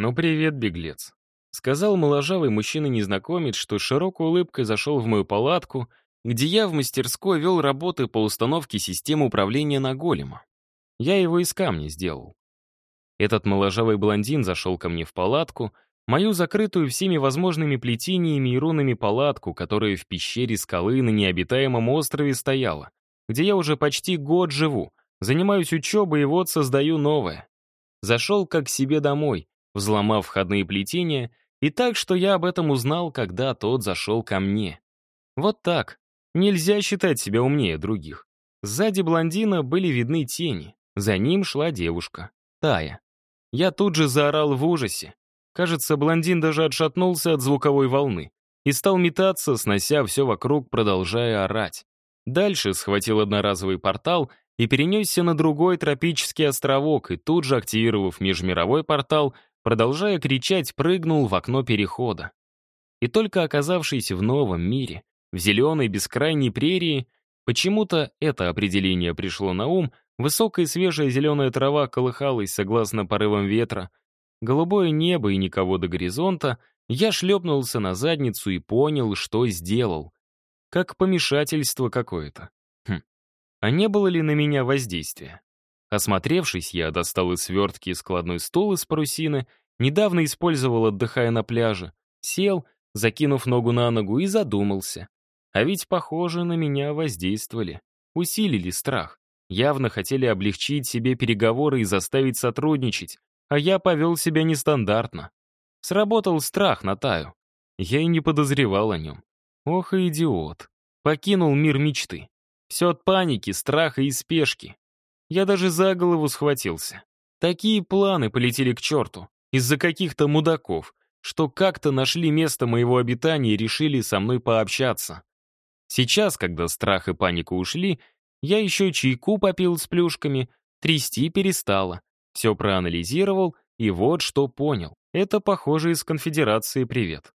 «Ну, привет, беглец», — сказал моложавый мужчина-незнакомец, что широкой улыбкой зашел в мою палатку, где я в мастерской вел работы по установке системы управления на голема. Я его из камня сделал. Этот моложавый блондин зашел ко мне в палатку, мою закрытую всеми возможными плетениями и рунами палатку, которая в пещере скалы на необитаемом острове стояла, где я уже почти год живу, занимаюсь учебой и вот создаю новое. Зашел как себе домой, взломав входные плетения, и так, что я об этом узнал, когда тот зашел ко мне. Вот так. Нельзя считать себя умнее других. Сзади блондина были видны тени. За ним шла девушка. Тая. Я тут же заорал в ужасе. Кажется, блондин даже отшатнулся от звуковой волны и стал метаться, снося все вокруг, продолжая орать. Дальше схватил одноразовый портал и перенесся на другой тропический островок, и тут же, активировав межмировой портал, продолжая кричать, прыгнул в окно перехода. И только оказавшись в новом мире, в зеленой бескрайней прерии, почему-то это определение пришло на ум, высокая свежая зеленая трава колыхалась согласно порывам ветра, голубое небо и никого до горизонта, я шлепнулся на задницу и понял, что сделал. Как помешательство какое-то. Хм. А не было ли на меня воздействия? Осмотревшись, я достал из свертки складной стул из парусины, недавно использовал, отдыхая на пляже, сел, закинув ногу на ногу, и задумался. А ведь, похоже, на меня воздействовали. Усилили страх. Явно хотели облегчить себе переговоры и заставить сотрудничать, а я повел себя нестандартно. Сработал страх на Таю. Я и не подозревал о нем. Ох и идиот. Покинул мир мечты. Все от паники, страха и спешки. Я даже за голову схватился. Такие планы полетели к черту. Из-за каких-то мудаков, что как-то нашли место моего обитания и решили со мной пообщаться. Сейчас, когда страх и паника ушли, я еще чайку попил с плюшками, трясти перестала. Все проанализировал, и вот что понял. Это, похоже, из конфедерации привет.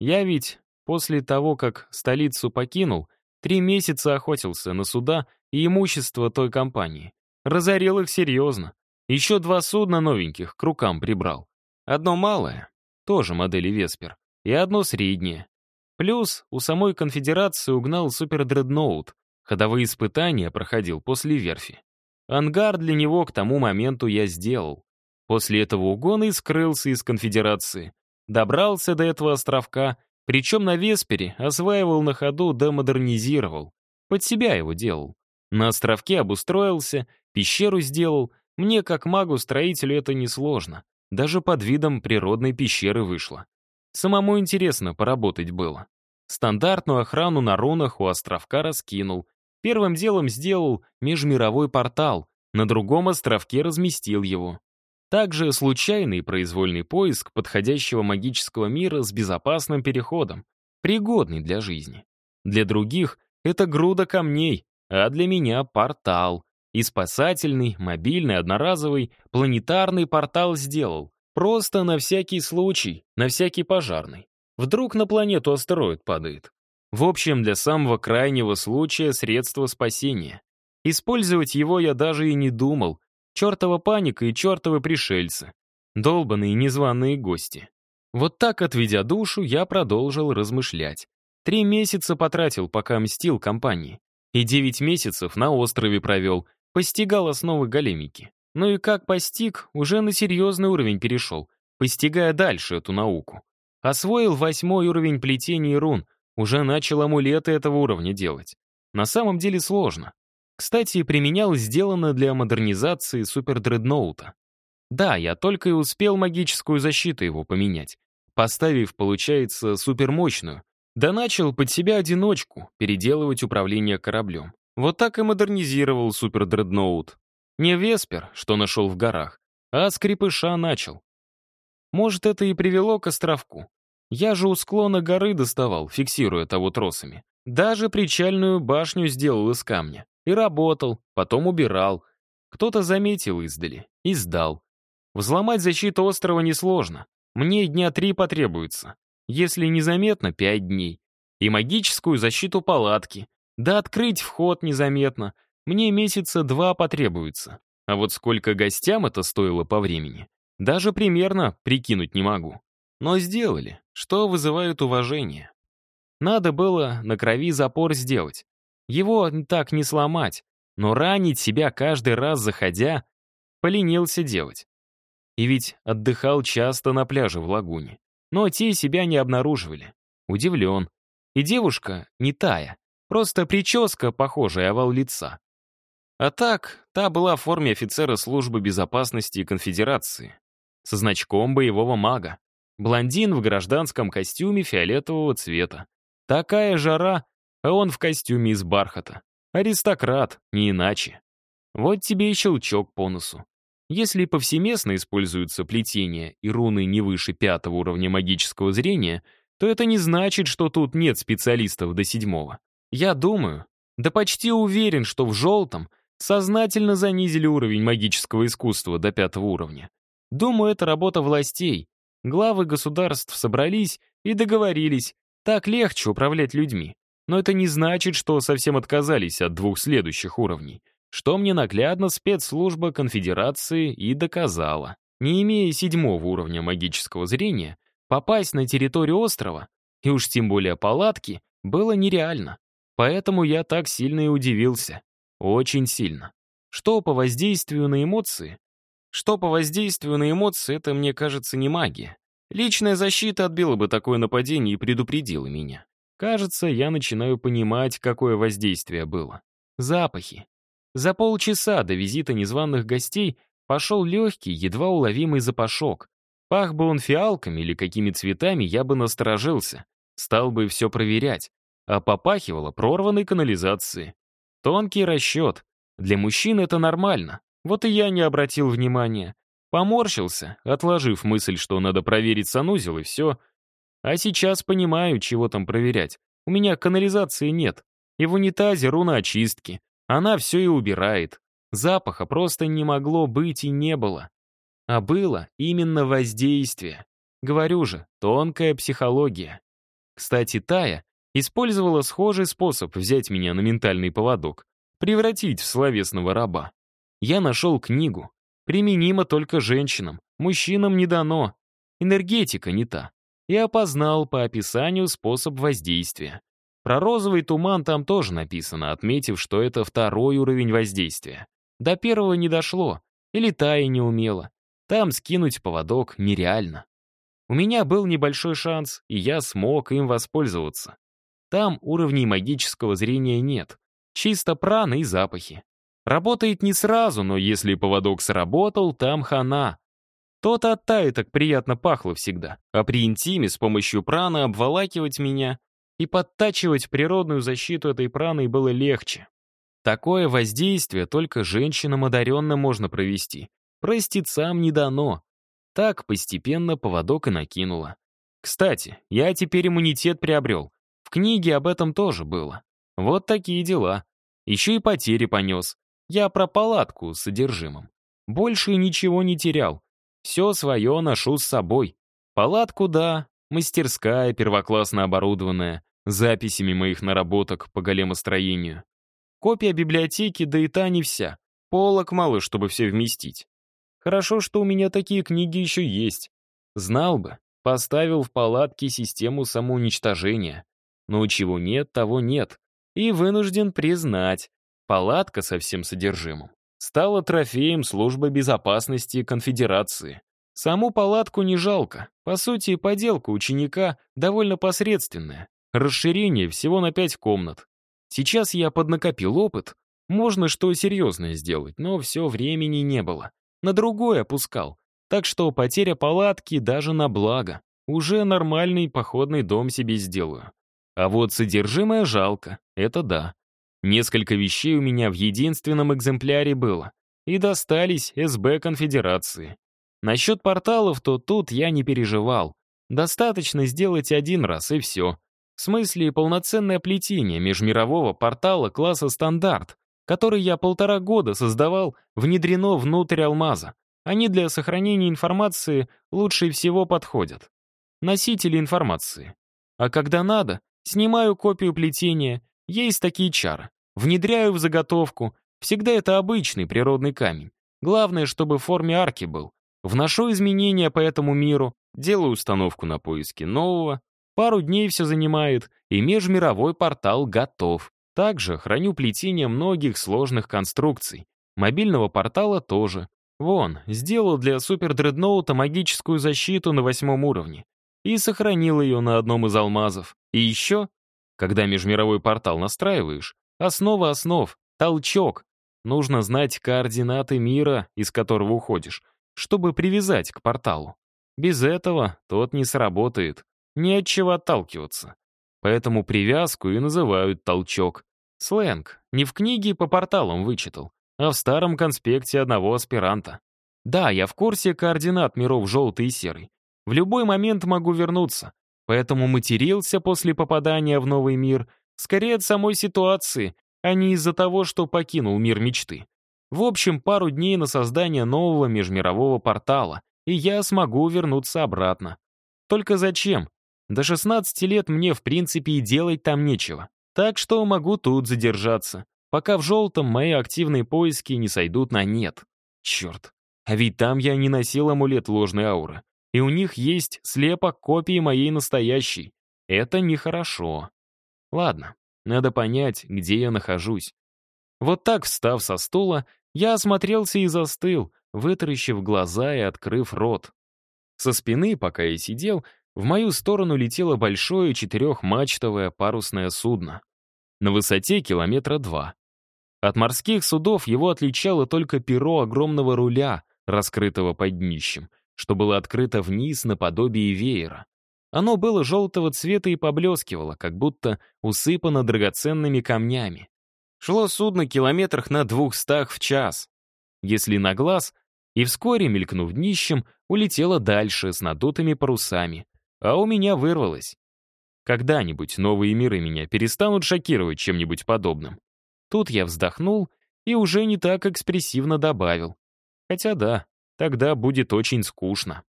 Я ведь после того, как столицу покинул, три месяца охотился на суда и имущество той компании. Разорил их серьезно. Еще два судна новеньких к рукам прибрал. Одно малое, тоже модели Веспер, и одно среднее. Плюс у самой конфедерации угнал супердредноут, ходовые испытания проходил после верфи. Ангар для него к тому моменту я сделал. После этого угона и скрылся из конфедерации. Добрался до этого островка, причем на Веспере осваивал на ходу да модернизировал. Под себя его делал. На островке обустроился, пещеру сделал. Мне, как магу-строителю, это несложно. Даже под видом природной пещеры вышло. Самому интересно поработать было. Стандартную охрану на рунах у островка раскинул. Первым делом сделал межмировой портал, на другом островке разместил его. Также случайный произвольный поиск подходящего магического мира с безопасным переходом, пригодный для жизни. Для других это груда камней, а для меня портал. И спасательный, мобильный, одноразовый, планетарный портал сделал. Просто на всякий случай, на всякий пожарный. Вдруг на планету астероид падает. В общем, для самого крайнего случая средство спасения. Использовать его я даже и не думал. Чертова паника и чертовы пришельцы. Долбаные незваные гости. Вот так, отведя душу, я продолжил размышлять. Три месяца потратил, пока мстил компании. И девять месяцев на острове провел, постигал основы големики. Ну и как постиг, уже на серьезный уровень перешел, постигая дальше эту науку. Освоил восьмой уровень плетения рун, уже начал амулеты этого уровня делать. На самом деле сложно. Кстати, применял сделанное для модернизации супердредноута. Да, я только и успел магическую защиту его поменять, поставив, получается, супермощную, да начал под себя одиночку переделывать управление кораблем. Вот так и модернизировал супердредноут. Не Веспер, что нашел в горах, а скрипыша начал. Может, это и привело к островку. Я же у склона горы доставал, фиксируя того тросами. Даже причальную башню сделал из камня. И работал, потом убирал. Кто-то заметил издали и сдал. Взломать защиту острова несложно. Мне дня три потребуется. Если незаметно, пять дней. И магическую защиту палатки. Да открыть вход незаметно. Мне месяца два потребуется. А вот сколько гостям это стоило по времени, Даже примерно прикинуть не могу. Но сделали, что вызывает уважение. Надо было на крови запор сделать. Его так не сломать, но ранить себя каждый раз заходя, поленился делать. И ведь отдыхал часто на пляже в лагуне. Но те себя не обнаруживали. Удивлен. И девушка не тая, просто прическа, похожая овал лица. А так, та была в форме офицера службы безопасности конфедерации. Со значком боевого мага. Блондин в гражданском костюме фиолетового цвета. Такая жара, а он в костюме из бархата. Аристократ, не иначе. Вот тебе и щелчок по носу. Если повсеместно используются плетения и руны не выше пятого уровня магического зрения, то это не значит, что тут нет специалистов до седьмого. Я думаю, да почти уверен, что в желтом сознательно занизили уровень магического искусства до пятого уровня. Думаю, это работа властей. Главы государств собрались и договорились, так легче управлять людьми. Но это не значит, что совсем отказались от двух следующих уровней — что мне наглядно спецслужба конфедерации и доказала. Не имея седьмого уровня магического зрения, попасть на территорию острова, и уж тем более палатки, было нереально. Поэтому я так сильно и удивился. Очень сильно. Что по воздействию на эмоции? Что по воздействию на эмоции, это, мне кажется, не магия. Личная защита отбила бы такое нападение и предупредила меня. Кажется, я начинаю понимать, какое воздействие было. Запахи. За полчаса до визита незваных гостей пошел легкий, едва уловимый запашок. Пах бы он фиалками или какими цветами, я бы насторожился. Стал бы все проверять. А попахивало прорванной канализацией. Тонкий расчет. Для мужчин это нормально. Вот и я не обратил внимания. Поморщился, отложив мысль, что надо проверить санузел, и все. А сейчас понимаю, чего там проверять. У меня канализации нет. И в унитазе руна очистки. Она все и убирает. Запаха просто не могло быть и не было. А было именно воздействие. Говорю же, тонкая психология. Кстати, Тая использовала схожий способ взять меня на ментальный поводок, превратить в словесного раба. Я нашел книгу. Применима только женщинам, мужчинам не дано. Энергетика не та. И опознал по описанию способ воздействия. Про розовый туман там тоже написано, отметив, что это второй уровень воздействия. До первого не дошло, или Тая не умела. Там скинуть поводок нереально. У меня был небольшой шанс, и я смог им воспользоваться. Там уровней магического зрения нет. Чисто праны и запахи. Работает не сразу, но если поводок сработал, там хана. Тот от так приятно пахло всегда. А при интиме с помощью прана обволакивать меня и подтачивать природную защиту этой праной было легче. Такое воздействие только женщинам одаренным можно провести. Простецам не дано. Так постепенно поводок и накинула. Кстати, я теперь иммунитет приобрел. В книге об этом тоже было. Вот такие дела. Еще и потери понес. Я про палатку с содержимым. Больше ничего не терял. Все свое ношу с собой. Палатку, да, мастерская первоклассно оборудованная, записями моих наработок по големостроению. Копия библиотеки, да и та не вся. Полок мало, чтобы все вместить. Хорошо, что у меня такие книги еще есть. Знал бы, поставил в палатке систему самоуничтожения. Но чего нет, того нет. И вынужден признать, палатка со всем содержимым стала трофеем службы безопасности конфедерации. Саму палатку не жалко. По сути, поделка ученика довольно посредственная. Расширение всего на пять комнат. Сейчас я поднакопил опыт. Можно что серьезное сделать, но все времени не было. На другое опускал. Так что потеря палатки даже на благо. Уже нормальный походный дом себе сделаю. А вот содержимое жалко, это да. Несколько вещей у меня в единственном экземпляре было. И достались СБ Конфедерации. Насчет порталов, то тут я не переживал. Достаточно сделать один раз, и все. В смысле, полноценное плетение межмирового портала класса «Стандарт», который я полтора года создавал, внедрено внутрь алмаза. Они для сохранения информации лучше всего подходят. Носители информации. А когда надо, снимаю копию плетения, есть такие чары. Внедряю в заготовку. Всегда это обычный природный камень. Главное, чтобы в форме арки был. Вношу изменения по этому миру, делаю установку на поиски нового, пару дней все занимает, и межмировой портал готов. Также храню плетение многих сложных конструкций. Мобильного портала тоже. Вон, сделал для супердредноута магическую защиту на восьмом уровне. И сохранил ее на одном из алмазов. И еще, когда межмировой портал настраиваешь, основа основ, толчок. Нужно знать координаты мира, из которого уходишь, чтобы привязать к порталу. Без этого тот не сработает. Не от чего отталкиваться. Поэтому привязку и называют толчок. Сленг. Не в книге по порталам вычитал, а в старом конспекте одного аспиранта. Да, я в курсе координат миров желтый и серый. В любой момент могу вернуться. Поэтому матерился после попадания в новый мир скорее от самой ситуации, а не из-за того, что покинул мир мечты. В общем, пару дней на создание нового межмирового портала, и я смогу вернуться обратно. Только зачем? До 16 лет мне, в принципе, и делать там нечего. Так что могу тут задержаться, пока в желтом мои активные поиски не сойдут на нет. Черт, а ведь там я не носил амулет ложной ауры. И у них есть слепок копии моей настоящей. Это нехорошо. Ладно, надо понять, где я нахожусь. Вот так, встав со стула, я осмотрелся и застыл, вытаращив глаза и открыв рот. Со спины, пока я сидел, в мою сторону летело большое четырехмачтовое парусное судно. На высоте километра два. От морских судов его отличало только перо огромного руля, раскрытого под днищем, что было открыто вниз наподобие веера. Оно было желтого цвета и поблескивало, как будто усыпано драгоценными камнями. Шло судно километрах на двухстах в час. Если на глаз, и вскоре, мелькнув днищем, улетело дальше с надутыми парусами, а у меня вырвалось. Когда-нибудь новые миры меня перестанут шокировать чем-нибудь подобным. Тут я вздохнул и уже не так экспрессивно добавил. Хотя да, тогда будет очень скучно.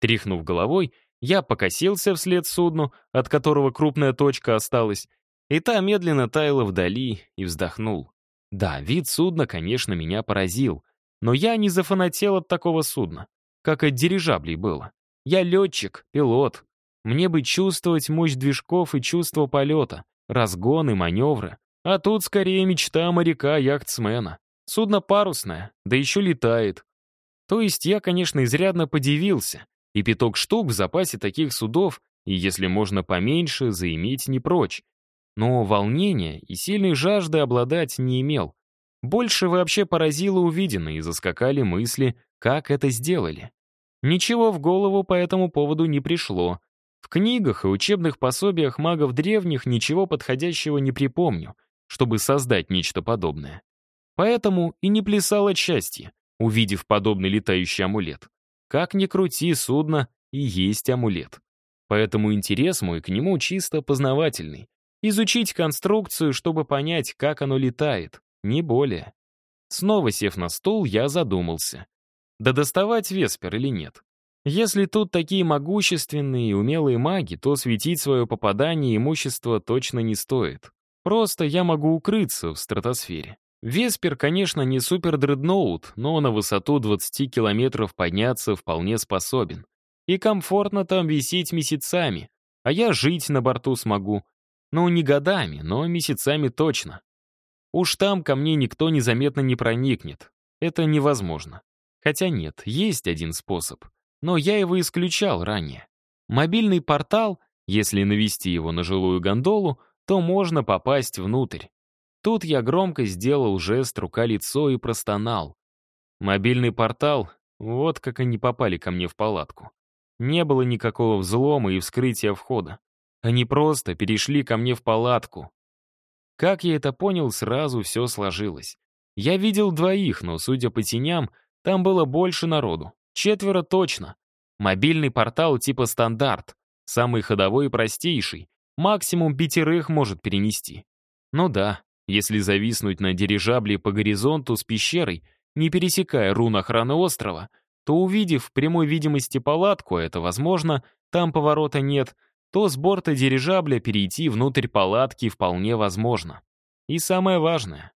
Тряхнув головой, я покосился вслед судну, от которого крупная точка осталась, и та медленно таяла вдали, и вздохнул. Да, вид судна, конечно, меня поразил, но я не зафанател от такого судна, как от дирижаблей было. Я летчик, пилот. Мне бы чувствовать мощь движков и чувство полета, разгоны, маневры. А тут скорее мечта моряка-яхтсмена. Судно парусное, да еще летает. То есть я, конечно, изрядно подивился, и пяток штук в запасе таких судов, и если можно поменьше, заиметь не прочь. Но волнения и сильной жажды обладать не имел. Больше вообще поразило увиденное, и заскакали мысли, как это сделали. Ничего в голову по этому поводу не пришло. В книгах и учебных пособиях магов древних ничего подходящего не припомню, чтобы создать нечто подобное. Поэтому и не плясал от счастья, увидев подобный летающий амулет. Как ни крути, судно и есть амулет. Поэтому интерес мой к нему чисто познавательный. Изучить конструкцию, чтобы понять, как оно летает, не более. Снова сев на стул, я задумался. Да доставать Веспер или нет? Если тут такие могущественные и умелые маги, то светить свое попадание имущество точно не стоит. Просто я могу укрыться в стратосфере. Веспер, конечно, не супер-дредноут, но на высоту 20 километров подняться вполне способен. И комфортно там висеть месяцами, а я жить на борту смогу. Ну, не годами, но месяцами точно. Уж там ко мне никто незаметно не проникнет. Это невозможно. Хотя нет, есть один способ. Но я его исключал ранее. Мобильный портал, если навести его на жилую гондолу, то можно попасть внутрь. Тут я громко сделал жест рука-лицо и простонал. Мобильный портал, вот как они попали ко мне в палатку. Не было никакого взлома и вскрытия входа. Они просто перешли ко мне в палатку. Как я это понял, сразу все сложилось. Я видел двоих, но, судя по теням, там было больше народу. Четверо точно. Мобильный портал типа стандарт. Самый ходовой и простейший. Максимум пятерых может перенести. Ну да, если зависнуть на дирижабле по горизонту с пещерой, не пересекая рун охраны острова, то увидев в прямой видимости палатку, это возможно, там поворота нет, то с борта дирижабля перейти внутрь палатки вполне возможно. И самое важное,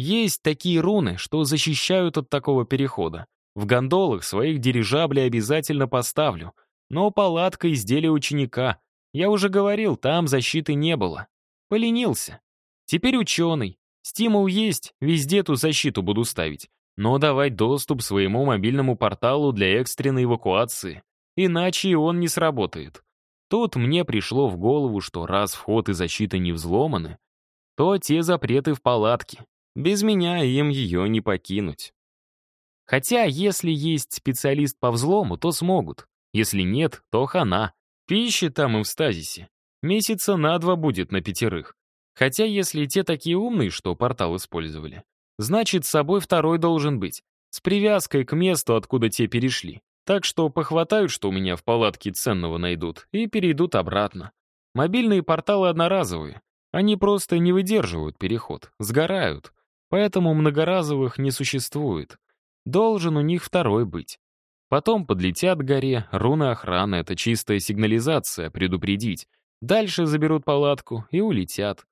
есть такие руны, что защищают от такого перехода. В гондолах своих дирижаблей обязательно поставлю. Но палатка изделия ученика. Я уже говорил, там защиты не было. Поленился. Теперь ученый. Стимул есть, везде ту защиту буду ставить. Но давать доступ своему мобильному порталу для экстренной эвакуации. Иначе и он не сработает. Тут мне пришло в голову, что раз вход и защита не взломаны, то те запреты в палатке. Без меня им ее не покинуть. Хотя, если есть специалист по взлому, то смогут. Если нет, то хана. Пищи там и в стазисе. Месяца на два будет на пятерых. Хотя, если те такие умные, что портал использовали, значит, с собой второй должен быть, с привязкой к месту, откуда те перешли. Так что похватают, что у меня в палатке ценного найдут, и перейдут обратно. Мобильные порталы одноразовые. Они просто не выдерживают переход, сгорают. Поэтому многоразовых не существует. Должен у них второй быть. Потом подлетят к горе, руны охраны — это чистая сигнализация, предупредить. Дальше заберут палатку и улетят.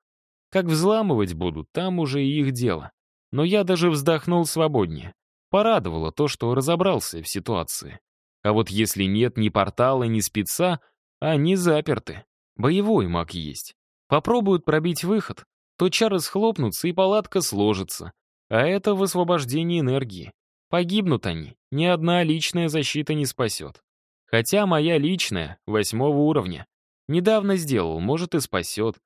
Как взламывать будут, там уже и их дело. Но я даже вздохнул свободнее. Порадовало то, что разобрался в ситуации. А вот если нет ни портала, ни спеца, они заперты. Боевой маг есть. Попробуют пробить выход, то чары схлопнутся и палатка сложится. А это в освобождении энергии. Погибнут они, ни одна личная защита не спасет. Хотя моя личная, восьмого уровня. Недавно сделал, может и спасет.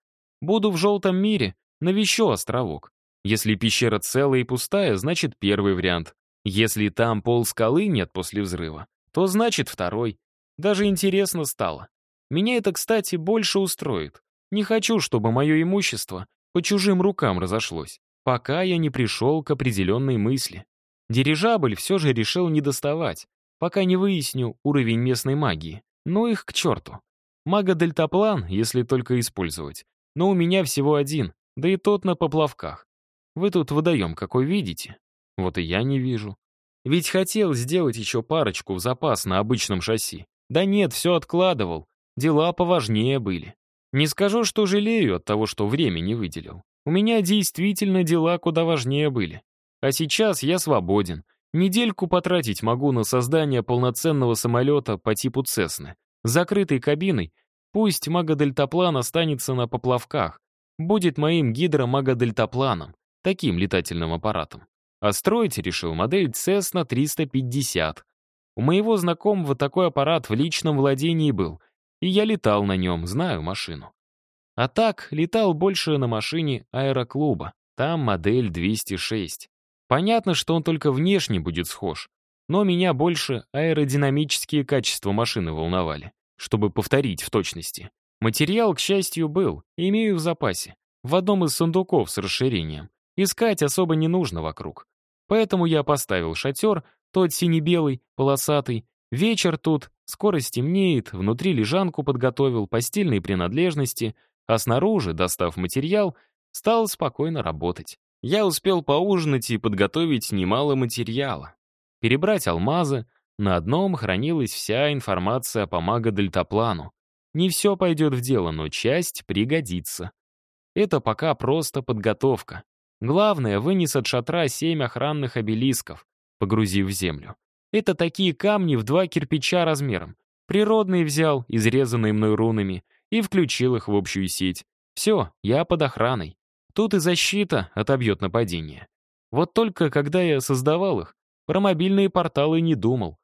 Буду в желтом мире, навещу островок. Если пещера целая и пустая, значит первый вариант. Если там пол скалы нет после взрыва, то значит второй. Даже интересно стало. Меня это, кстати, больше устроит. Не хочу, чтобы мое имущество по чужим рукам разошлось, пока я не пришел к определенной мысли. Дирижабль все же решил не доставать, пока не выясню уровень местной магии. Ну их к черту. Мага-дельтаплан, если только использовать. Но у меня всего один, да и тот на поплавках. Вы тут водоем какой видите? Вот и я не вижу. Ведь хотел сделать еще парочку в запас на обычном шасси. Да нет, все откладывал. Дела поважнее были. Не скажу, что жалею от того, что время не выделил. У меня действительно дела куда важнее были. А сейчас я свободен. Недельку потратить могу на создание полноценного самолета по типу Цесны. Закрытой кабиной. Пусть магодельтаплан останется на поплавках. Будет моим гидромагодельтапланом, таким летательным аппаратом. А строить решил модель Cessna 350. У моего знакомого такой аппарат в личном владении был, и я летал на нем, знаю машину. А так, летал больше на машине аэроклуба, там модель 206. Понятно, что он только внешне будет схож, но меня больше аэродинамические качества машины волновали, чтобы повторить в точности. Материал, к счастью, был, имею в запасе, в одном из сундуков с расширением. Искать особо не нужно вокруг. Поэтому я поставил шатер, тот сине-белый, полосатый. Вечер тут, скоро стемнеет, внутри лежанку подготовил, постельные принадлежности, а снаружи, достав материал, стал спокойно работать я успел поужинать и подготовить немало материала. Перебрать алмазы, на одном хранилась вся информация по мага-дельтаплану. Не все пойдет в дело, но часть пригодится. Это пока просто подготовка. Главное, вынес от шатра семь охранных обелисков, погрузив в землю. Это такие камни в два кирпича размером. Природные взял, изрезанные мной рунами, и включил их в общую сеть. Все, я под охраной. Тут и защита отобьет нападение. Вот только когда я создавал их, про мобильные порталы не думал.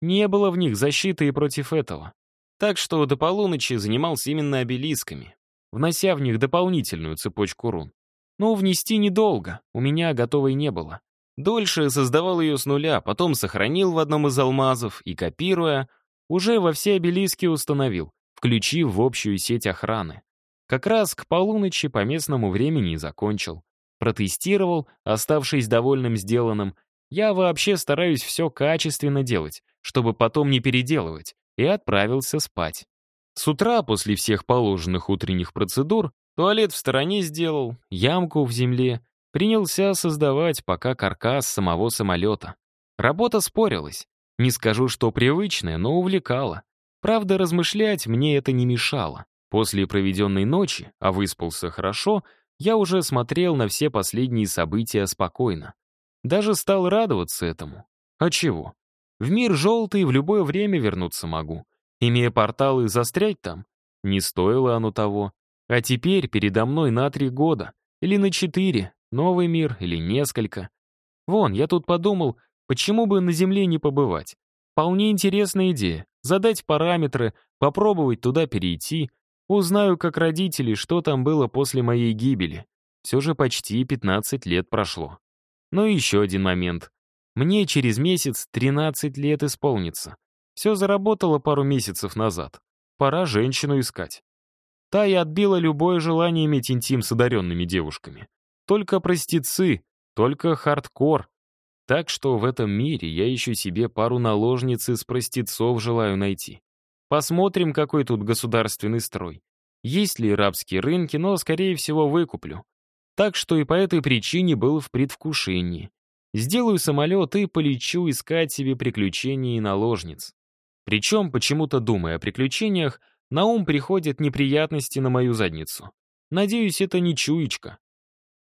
Не было в них защиты и против этого. Так что до полуночи занимался именно обелисками, внося в них дополнительную цепочку рун. Но внести недолго, у меня готовой не было. Дольше создавал ее с нуля, потом сохранил в одном из алмазов и, копируя, уже во все обелиски установил, включив в общую сеть охраны. Как раз к полуночи по местному времени и закончил. Протестировал, оставшись довольным сделанным. Я вообще стараюсь все качественно делать, чтобы потом не переделывать, и отправился спать. С утра, после всех положенных утренних процедур, туалет в стороне сделал, ямку в земле, принялся создавать пока каркас самого самолета. Работа спорилась. Не скажу, что привычная, но увлекала. Правда, размышлять мне это не мешало. После проведенной ночи, а выспался хорошо, я уже смотрел на все последние события спокойно. Даже стал радоваться этому. А чего? В мир желтый в любое время вернуться могу. Имея порталы, застрять там? Не стоило оно того. А теперь передо мной на три года. Или на четыре. Новый мир или несколько. Вон, я тут подумал, почему бы на Земле не побывать. Вполне интересная идея. Задать параметры, попробовать туда перейти. Узнаю, как родители, что там было после моей гибели. Все же почти 15 лет прошло. Ну и еще один момент. Мне через месяц 13 лет исполнится. Все заработало пару месяцев назад. Пора женщину искать. Та и отбила любое желание иметь интим с одаренными девушками. Только простецы, только хардкор. Так что в этом мире я ищу себе пару наложниц из простецов желаю найти. Посмотрим, какой тут государственный строй. Есть ли рабские рынки, но, скорее всего, выкуплю. Так что и по этой причине был в предвкушении. Сделаю самолет и полечу искать себе приключений и наложниц. Причем, почему-то думая о приключениях, на ум приходят неприятности на мою задницу. Надеюсь, это не чуечка.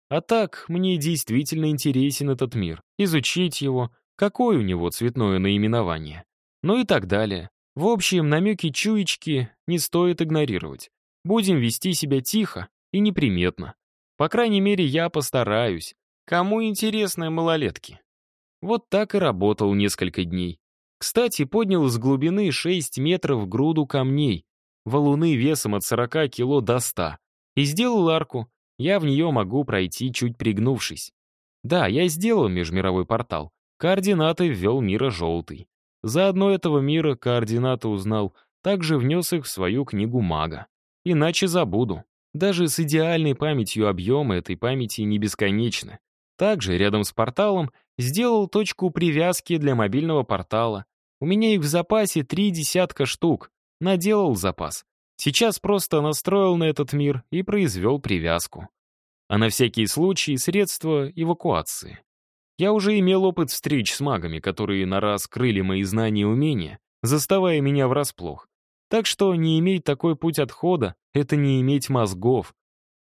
А так, мне действительно интересен этот мир. Изучить его, какое у него цветное наименование. Ну и так далее. В общем, намеки чуечки не стоит игнорировать. Будем вести себя тихо и неприметно. По крайней мере, я постараюсь. Кому интересны малолетки? Вот так и работал несколько дней. Кстати, поднял с глубины 6 метров груду камней, валуны весом от 40 кило до 100, и сделал арку. Я в нее могу пройти, чуть пригнувшись. Да, я сделал межмировой портал. Координаты ввел мира желтый. Заодно этого мира координаты узнал, также внес их в свою книгу мага. Иначе забуду. Даже с идеальной памятью объемы этой памяти не бесконечны. Также рядом с порталом сделал точку привязки для мобильного портала. У меня их в запасе три десятка штук. Наделал запас. Сейчас просто настроил на этот мир и произвел привязку. А на всякий случай средства эвакуации. Я уже имел опыт встреч с магами, которые на раз крыли мои знания и умения, заставая меня врасплох. Так что не иметь такой путь отхода — это не иметь мозгов.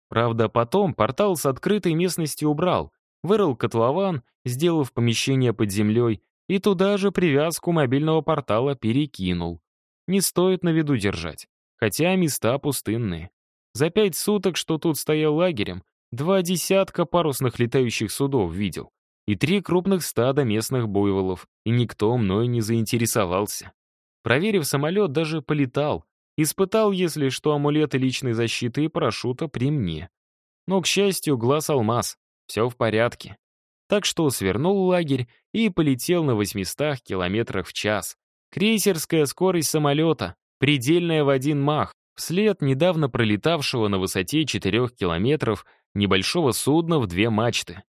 Правда, потом портал с открытой местности убрал, вырыл котлован, сделав помещение под землей, и туда же привязку мобильного портала перекинул. Не стоит на виду держать, хотя места пустынные. За пять суток, что тут стоял лагерем, два десятка парусных летающих судов видел и три крупных стада местных буйволов, и никто мной не заинтересовался. Проверив самолет, даже полетал, испытал, если что, амулеты личной защиты и парашюта при мне. Но, к счастью, глаз алмаз, все в порядке. Так что свернул лагерь и полетел на 800 километрах в час. Крейсерская скорость самолета, предельная в один мах, вслед недавно пролетавшего на высоте 4 километров небольшого судна в две мачты.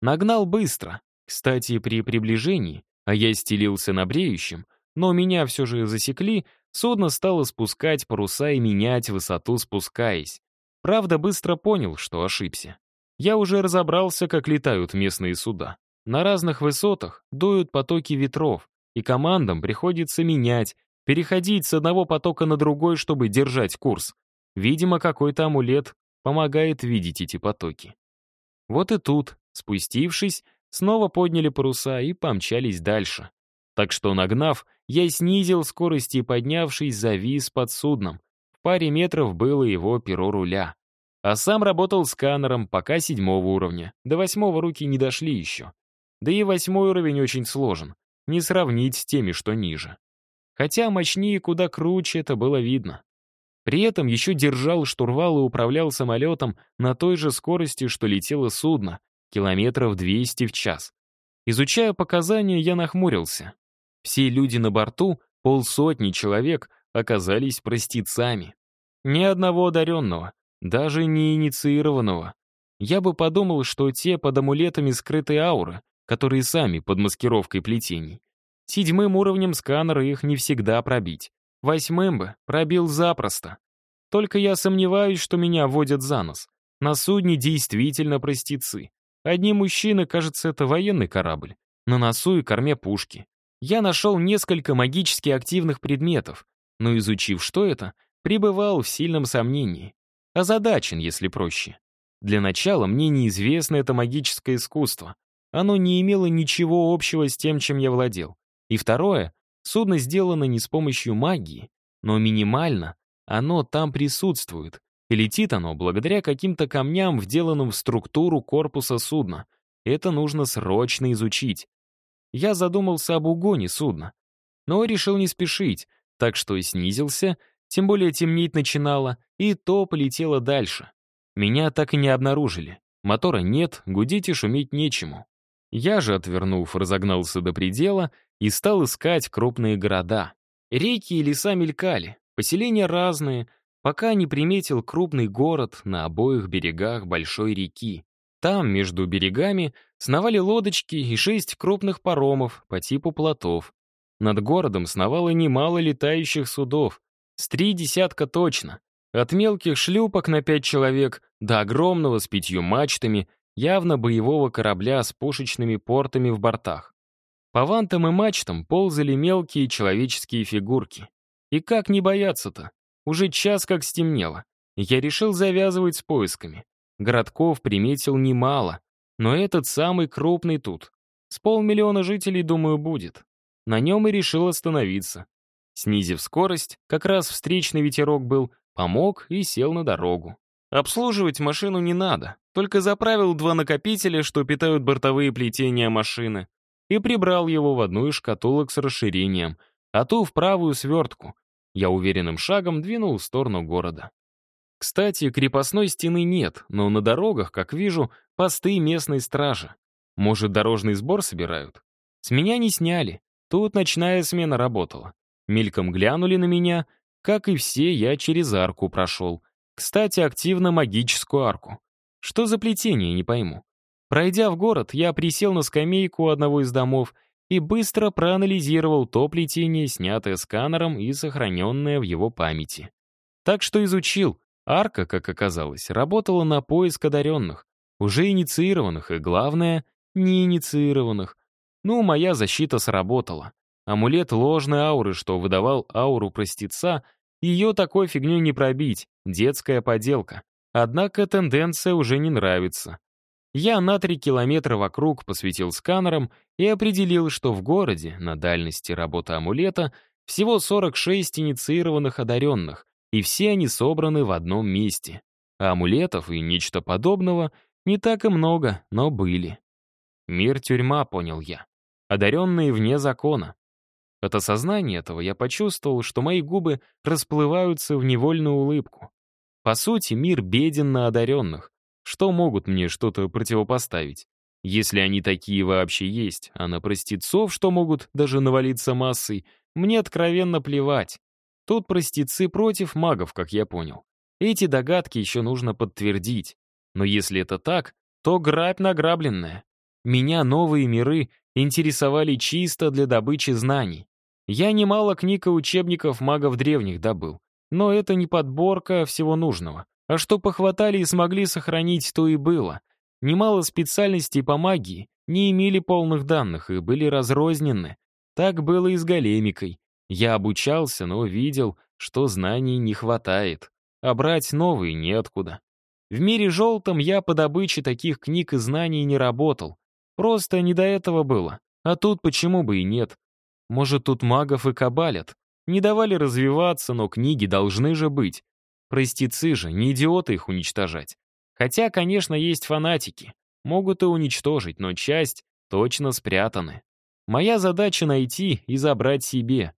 Нагнал быстро. Кстати, при приближении, а я стелился на бреющем, но меня все же засекли, судно стало спускать паруса и менять высоту, спускаясь. Правда, быстро понял, что ошибся. Я уже разобрался, как летают местные суда. На разных высотах дуют потоки ветров, и командам приходится менять, переходить с одного потока на другой, чтобы держать курс. Видимо, какой-то амулет помогает видеть эти потоки. Вот и тут, спустившись, снова подняли паруса и помчались дальше. Так что, нагнав, я снизил скорость и, поднявшись, завис под судном. В паре метров было его перо руля. А сам работал сканером пока седьмого уровня. До восьмого руки не дошли еще. Да и восьмой уровень очень сложен. Не сравнить с теми, что ниже. Хотя мощнее куда круче это было видно. При этом еще держал штурвал и управлял самолетом на той же скорости, что летело судно, километров 200 в час. Изучая показания, я нахмурился. Все люди на борту, полсотни человек, оказались простецами. Ни одного одаренного, даже не инициированного. Я бы подумал, что те под амулетами скрытой ауры, которые сами под маскировкой плетений. Седьмым уровнем сканера их не всегда пробить. Восьмым бы пробил запросто. Только я сомневаюсь, что меня водят за нос. На судне действительно простецы. Одни мужчины, кажется, это военный корабль. На носу и корме пушки. Я нашел несколько магически активных предметов, но изучив, что это, пребывал в сильном сомнении. Озадачен, если проще. Для начала мне неизвестно это магическое искусство. оно не имело ничего общего с тем, чем я владел. И второе, судно сделано не с помощью магии, но минимально оно там присутствует, и летит оно благодаря каким-то камням, вделанным в структуру корпуса судна. Это нужно срочно изучить. Я задумался об угоне судна, но решил не спешить, так что снизился, тем более темнеть начинало, и то полетело дальше. Меня так и не обнаружили. Мотора нет, гудеть и шуметь нечему. Я же, отвернув, разогнался до предела и стал искать крупные города. Реки и леса мелькали, поселения разные, пока не приметил крупный город на обоих берегах большой реки. Там, между берегами, сновали лодочки и шесть крупных паромов по типу плотов. Над городом сновало немало летающих судов, с три десятка точно, от мелких шлюпок на пять человек до огромного с пятью мачтами, явно боевого корабля с пушечными портами в бортах. По вантам и мачтам ползали мелкие человеческие фигурки. И как не бояться-то? Уже час как стемнело. Я решил завязывать с поисками. Городков приметил немало, но этот самый крупный тут. С полмиллиона жителей, думаю, будет. На нем и решил остановиться. Снизив скорость, как раз встречный ветерок был, Помог и сел на дорогу. Обслуживать машину не надо, только заправил два накопителя, что питают бортовые плетения машины, и прибрал его в одну из шкатулок с расширением, а ту в правую свертку. Я уверенным шагом двинул в сторону города. Кстати, крепостной стены нет, но на дорогах, как вижу, посты местной стражи. Может, дорожный сбор собирают? С меня не сняли. Тут ночная смена работала. Мельком глянули на меня как и все, я через арку прошел. Кстати, активно магическую арку. Что за плетение, не пойму. Пройдя в город, я присел на скамейку у одного из домов и быстро проанализировал то плетение, снятое сканером и сохраненное в его памяти. Так что изучил. Арка, как оказалось, работала на поиск одаренных, уже инициированных и, главное, неинициированных. Ну, моя защита сработала. Амулет ложной ауры, что выдавал ауру простеца, ее такой фигней не пробить, детская поделка. Однако тенденция уже не нравится. Я на три километра вокруг посветил сканером и определил, что в городе, на дальности работы амулета, всего 46 инициированных одаренных, и все они собраны в одном месте. А амулетов и нечто подобного не так и много, но были. Мир-тюрьма, понял я. Одаренные вне закона. От осознания этого я почувствовал, что мои губы расплываются в невольную улыбку. По сути, мир беден на одаренных. Что могут мне что-то противопоставить? Если они такие вообще есть, а на простецов, что могут даже навалиться массой, мне откровенно плевать. Тут простецы против магов, как я понял. Эти догадки еще нужно подтвердить. Но если это так, то грабь награбленная. Меня новые миры интересовали чисто для добычи знаний. Я немало книг и учебников магов древних добыл, но это не подборка всего нужного. А что похватали и смогли сохранить, то и было. Немало специальностей по магии не имели полных данных и были разрознены. Так было и с големикой. Я обучался, но видел, что знаний не хватает, а брать новые неоткуда. В мире желтом я по добыче таких книг и знаний не работал. Просто не до этого было. А тут почему бы и нет? Может, тут магов и кабалят. Не давали развиваться, но книги должны же быть. Простецы же, не идиоты их уничтожать. Хотя, конечно, есть фанатики. Могут и уничтожить, но часть точно спрятаны. Моя задача найти и забрать себе.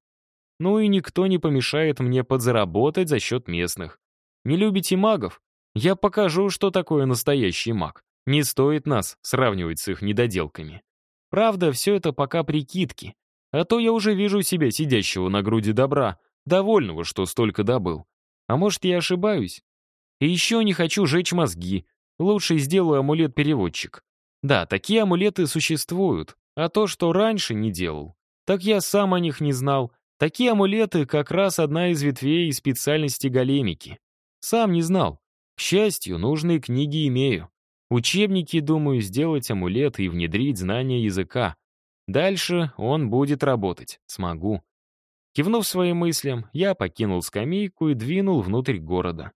Ну и никто не помешает мне подзаработать за счет местных. Не любите магов? Я покажу, что такое настоящий маг. Не стоит нас сравнивать с их недоделками. Правда, все это пока прикидки. А то я уже вижу себя сидящего на груди добра, довольного, что столько добыл. А может, я ошибаюсь? И еще не хочу жечь мозги. Лучше сделаю амулет-переводчик. Да, такие амулеты существуют. А то, что раньше не делал, так я сам о них не знал. Такие амулеты как раз одна из ветвей специальности големики. Сам не знал. К счастью, нужные книги имею. Учебники, думаю, сделать амулет и внедрить знания языка. Дальше он будет работать, смогу. Кивнув своим мыслям, я покинул скамейку и двинул внутрь города.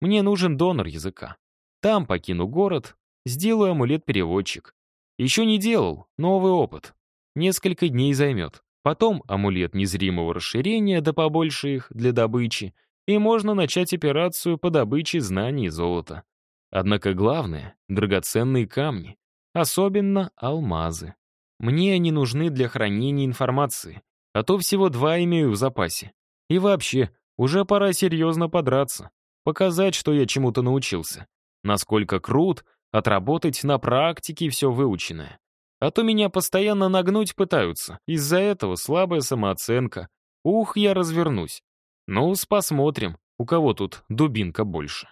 Мне нужен донор языка. Там покину город, сделаю амулет-переводчик. Еще не делал, новый опыт. Несколько дней займет. Потом амулет незримого расширения, да побольше их, для добычи, и можно начать операцию по добыче знаний и золота. Однако главное — драгоценные камни, особенно алмазы. Мне они нужны для хранения информации, а то всего два имею в запасе. И вообще, уже пора серьезно подраться, показать, что я чему-то научился. Насколько крут, отработать на практике все выученное. А то меня постоянно нагнуть пытаются. Из-за этого слабая самооценка. Ух, я развернусь. Ну, посмотрим, у кого тут дубинка больше.